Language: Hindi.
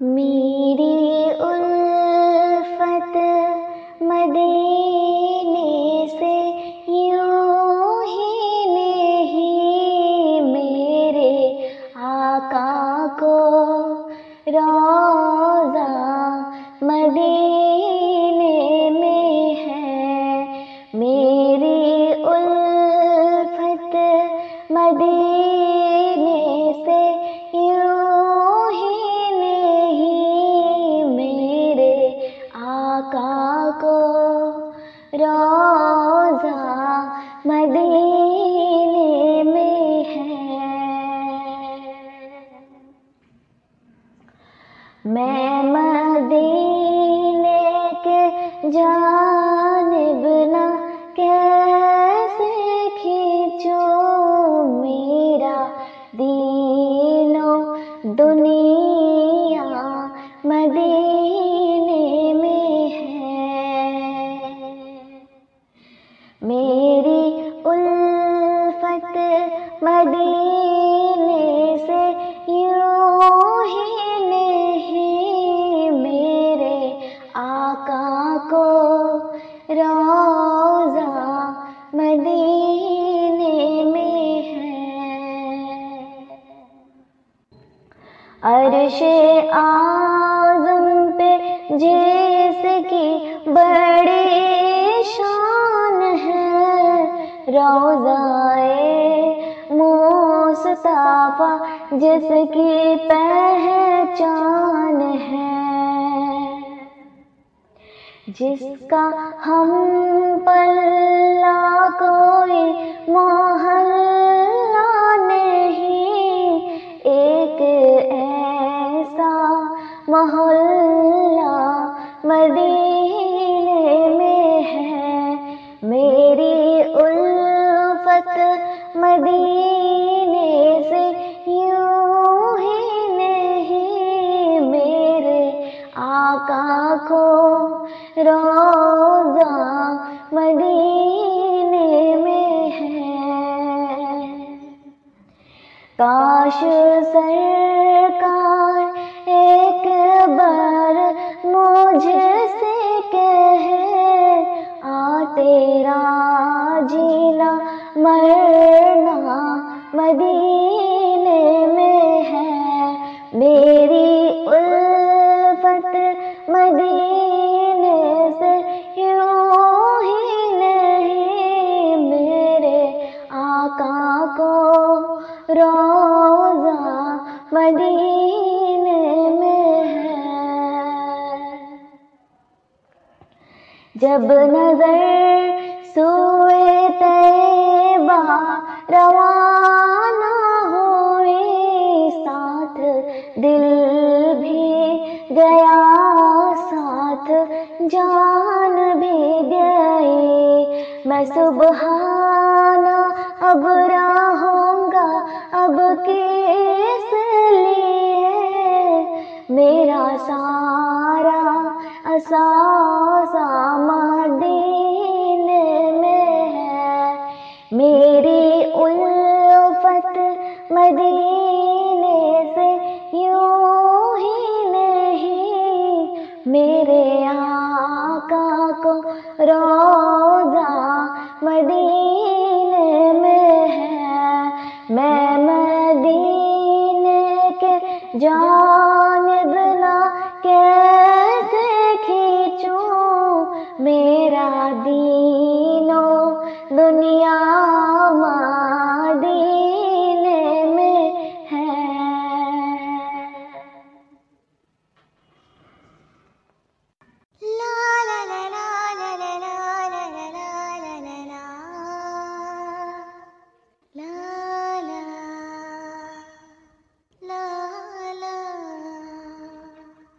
मेरी उल्फत मदीने से यूँ ही नहीं मेरे आका को रोजा को रोजा मदीने में है। मैं मदीने के जानिब ना कैसे खींचूं मेरा दीनो दुनिया मदीने रोजा मदीने में है। अर्श आज़म पे जिसकी बड़ी शान है, रोजाए मुस्तफ़ा जिसकी पहचान है। जिसका हम पल्ला कोई मोहल्ला नहीं, एक ऐसा मोहल्ला मदीने में है। मेरी उल्फत मदीने आका को रोजा मदीने में है। काश सरकार एक बार मुझसे कहे आ तेरा जीना मरना मदीने में है। मेरी मदीने से यूँ ही नहीं मेरे आका को रोजा मदीने में है। जब नज़र सोए तेबा रवाना हुई, साथ दिल भी गया सुबहाना अब रहूँगा, अब किस लिए? मेरा सारा असासा मदीने में है। मेरी उल्फत मदीने से यूँ ही नहीं, मेरे आका को रोजा के बना ना